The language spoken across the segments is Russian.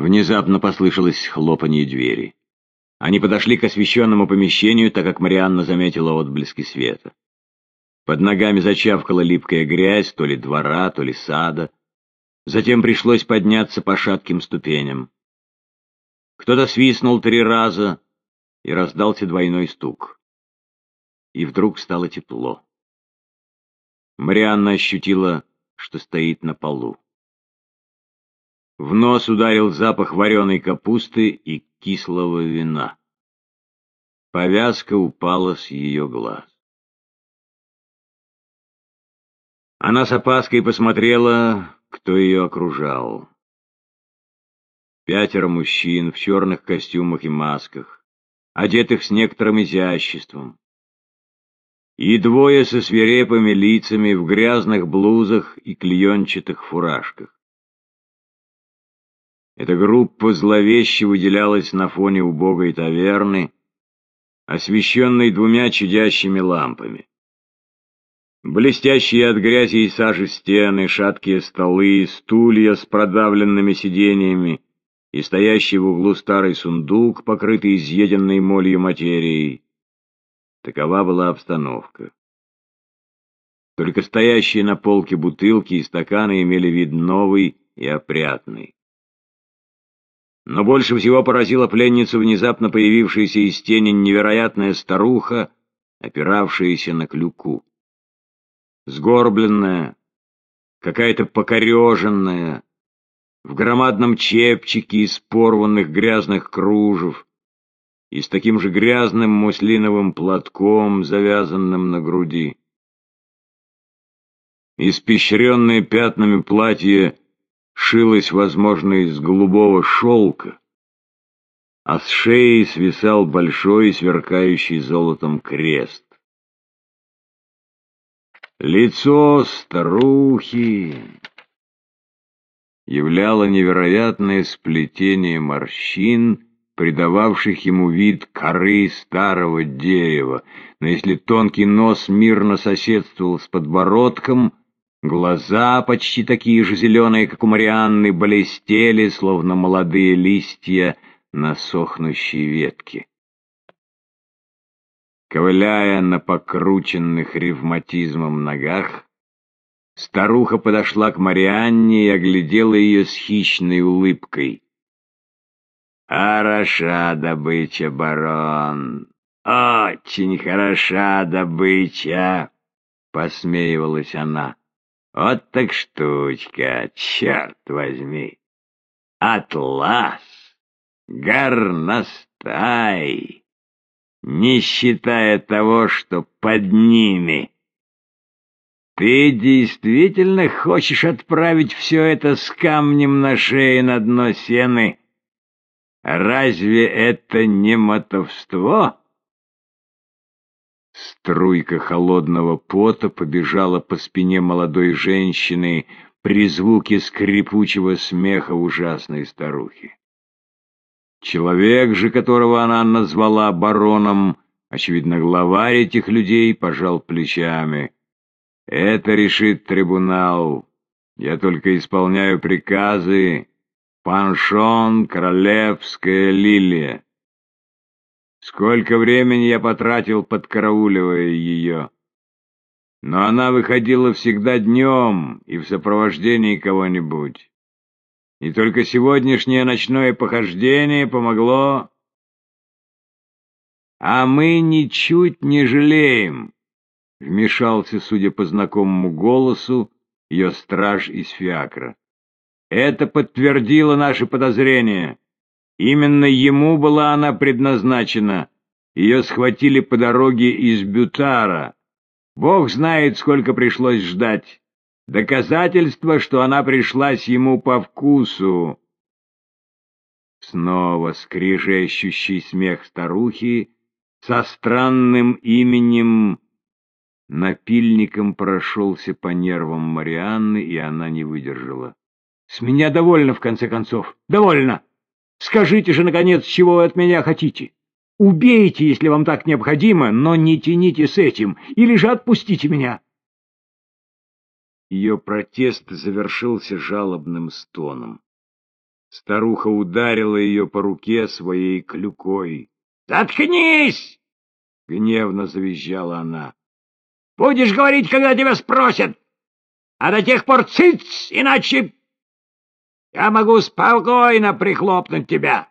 Внезапно послышалось хлопанье двери. Они подошли к освещенному помещению, так как Марианна заметила отблески света. Под ногами зачавкала липкая грязь, то ли двора, то ли сада. Затем пришлось подняться по шатким ступеням. Кто-то свистнул три раза, и раздался двойной стук. И вдруг стало тепло. Марианна ощутила, что стоит на полу. В нос ударил запах вареной капусты и кислого вина. Повязка упала с ее глаз. Она с опаской посмотрела, кто ее окружал. Пятеро мужчин в черных костюмах и масках, одетых с некоторым изяществом. И двое со свирепыми лицами в грязных блузах и клеенчатых фуражках. Эта группа зловеще выделялась на фоне убогой таверны, освещенной двумя чудящими лампами. Блестящие от грязи и сажи стены, шаткие столы, стулья с продавленными сиденьями и стоящий в углу старый сундук, покрытый изъеденной молью материей. Такова была обстановка. Только стоящие на полке бутылки и стаканы имели вид новый и опрятный. Но больше всего поразила пленницу внезапно появившаяся из тени невероятная старуха, опиравшаяся на клюку. Сгорбленная, какая-то покореженная, в громадном чепчике из порванных грязных кружев и с таким же грязным муслиновым платком, завязанным на груди. Испещренное пятнами платье шилась, возможно, из голубого шелка, а с шеи свисал большой, сверкающий золотом крест. Лицо старухи являло невероятное сплетение морщин, придававших ему вид коры старого дерева, но если тонкий нос мирно соседствовал с подбородком, Глаза, почти такие же зеленые, как у Марианны, блестели, словно молодые листья на сохнущей ветке. Ковыляя на покрученных ревматизмом ногах, старуха подошла к Марианне и оглядела ее с хищной улыбкой. «Хороша добыча, барон! Очень хороша добыча!» — посмеивалась она. Вот так штучка, черт возьми. Атлас, горностай, не считая того, что под ними. Ты действительно хочешь отправить все это с камнем на шее на дно сены? Разве это не мотовство? Струйка холодного пота побежала по спине молодой женщины при звуке скрипучего смеха ужасной старухи. Человек же, которого она назвала бароном, очевидно, главарь этих людей, пожал плечами. «Это решит трибунал. Я только исполняю приказы. Паншон, королевская лилия». Сколько времени я потратил, подкарауливая ее. Но она выходила всегда днем и в сопровождении кого-нибудь. И только сегодняшнее ночное похождение помогло... А мы ничуть не жалеем, — вмешался, судя по знакомому голосу, ее страж из фиакра. Это подтвердило наши подозрения. Именно ему была она предназначена. Ее схватили по дороге из Бютара. Бог знает, сколько пришлось ждать. Доказательство, что она пришлась ему по вкусу. Снова скрижещущий смех старухи со странным именем напильником прошелся по нервам Марианны, и она не выдержала. — С меня довольно, в конце концов, довольно! Скажите же, наконец, чего вы от меня хотите? Убейте, если вам так необходимо, но не тяните с этим, или же отпустите меня. Ее протест завершился жалобным стоном. Старуха ударила ее по руке своей клюкой. «Заткнись!» — гневно завизжала она. «Будешь говорить, когда тебя спросят, а до тех пор цыц, иначе я могу спокойно прихлопнуть тебя,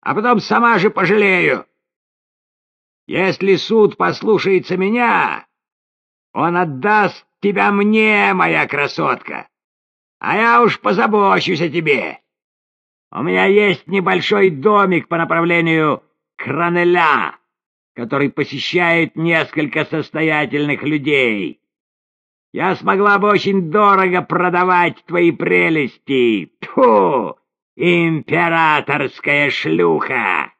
а потом сама же пожалею. Если суд послушается меня, он отдаст тебя мне, моя красотка, а я уж позабочусь о тебе. У меня есть небольшой домик по направлению Кранеля, который посещает несколько состоятельных людей. Я смогла бы очень дорого продавать твои прелести. Тьфу! Императорская шлюха!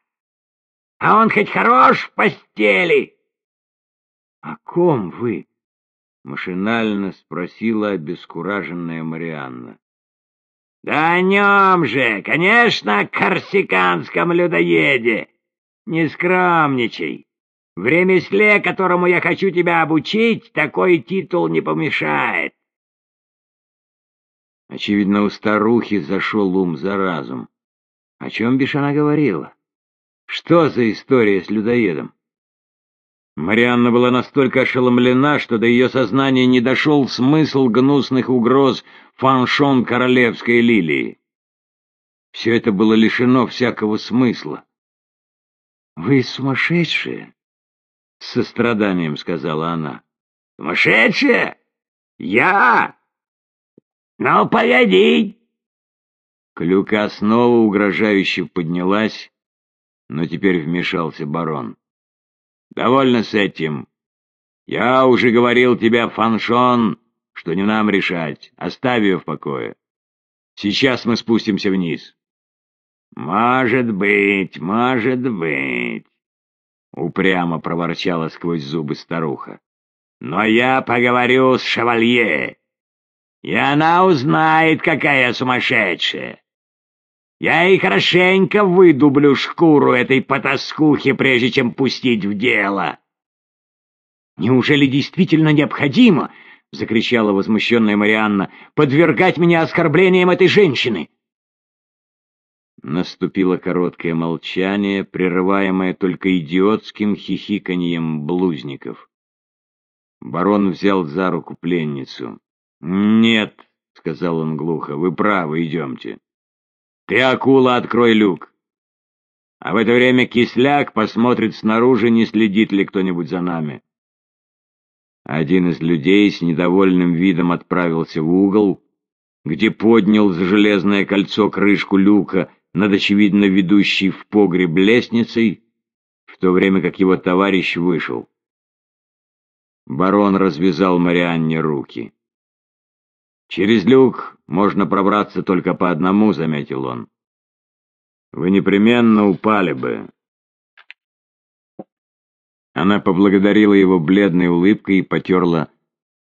А он хоть хорош в постели? — О ком вы? — машинально спросила обескураженная Марианна. — Да о нем же, конечно, корсиканском людоеде. Не скромничай. В ремесле, которому я хочу тебя обучить, такой титул не помешает. Очевидно, у старухи зашел ум за разум. О чем бишь она говорила? Что за история с людоедом? Марианна была настолько ошеломлена, что до ее сознания не дошел смысл гнусных угроз фаншон королевской лилии. Все это было лишено всякого смысла. «Вы сумасшедшие!» — с состраданием сказала она. «Сумасшедшая? Я? Ну, погоди!» Клюка снова угрожающе поднялась, но теперь вмешался барон. «Довольно с этим. Я уже говорил тебе, Фаншон, что не нам решать. Оставь ее в покое. Сейчас мы спустимся вниз». «Может быть, может быть», — упрямо проворчала сквозь зубы старуха. «Но я поговорю с шевалье, и она узнает, какая сумасшедшая. Я и хорошенько выдублю шкуру этой потаскухи, прежде чем пустить в дело». «Неужели действительно необходимо?» — закричала возмущенная Марианна, — «подвергать меня оскорблениям этой женщины!» Наступило короткое молчание, прерываемое только идиотским хихиканьем блузников. Барон взял за руку пленницу. «Нет», — сказал он глухо, — «вы правы, идемте. Ты, акула, открой люк. А в это время кисляк посмотрит снаружи, не следит ли кто-нибудь за нами». Один из людей с недовольным видом отправился в угол, где поднял за железное кольцо крышку люка над, очевидно, ведущей в погреб лестницей, в то время как его товарищ вышел. Барон развязал Марианне руки. «Через люк можно пробраться только по одному», — заметил он. «Вы непременно упали бы». Она поблагодарила его бледной улыбкой и потерла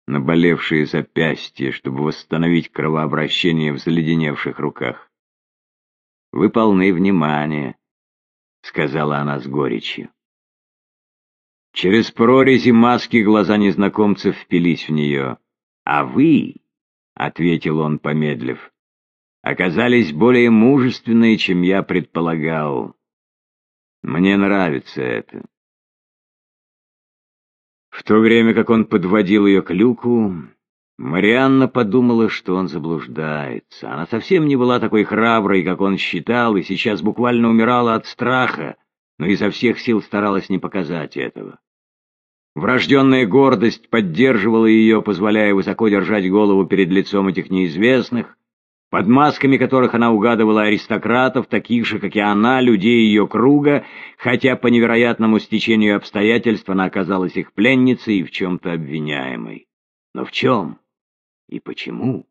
наболевшие запястья, чтобы восстановить кровообращение в заледеневших руках. Вы полны внимания, — сказала она с горечью. Через прорези маски глаза незнакомцев впились в нее. «А вы, — ответил он, помедлив, — оказались более мужественные, чем я предполагал. Мне нравится это». В то время как он подводил ее к люку, Марианна подумала, что он заблуждается. Она совсем не была такой храброй, как он считал, и сейчас буквально умирала от страха, но изо всех сил старалась не показать этого. Врожденная гордость поддерживала ее, позволяя высоко держать голову перед лицом этих неизвестных, под масками которых она угадывала аристократов, таких же, как и она, людей ее круга, хотя по невероятному стечению обстоятельств она оказалась их пленницей и в чем-то обвиняемой. Но в чем? И почему?